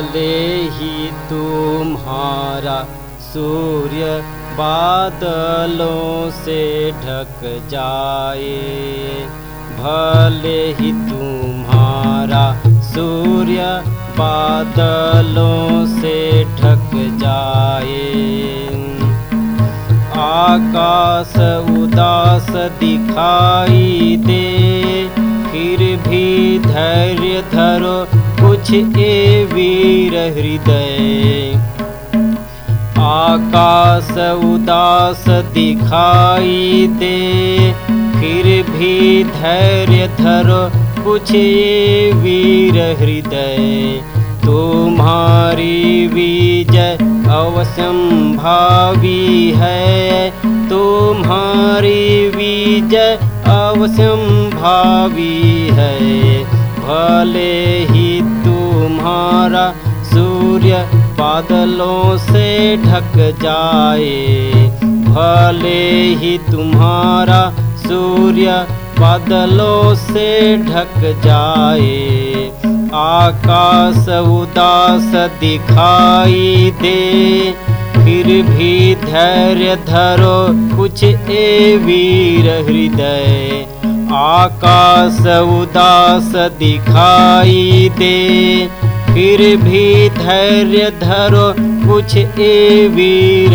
भले ही तुम्हारा सूर्य बादलों से ढक जाए। भले ही तुम्हारा सूर्य बादलों से ढक जाए। आकाश उदास दिखाई दे फिर भी धैर्य धरो वीर हृदय। आकाश उदास दिखाई दे फिर भी धैर्य धरो कुछ ए वीर हृदय। तुम्हारी विजय अवश्यम भावी है तुम्हारी विजय अवश्यम भावी है भले ही तुम्हारा सूर्य बादलों से ढक जाए, भले ही तुम्हारा सूर्य बादलों से ढक जाए, आकाश उदास दिखाई दे, फिर भी धैर्य धरो कुछ ए वीर हृदय। आकाश उदास दिखाई दे। फिर भी धैर्य धरो कुछ ए वीर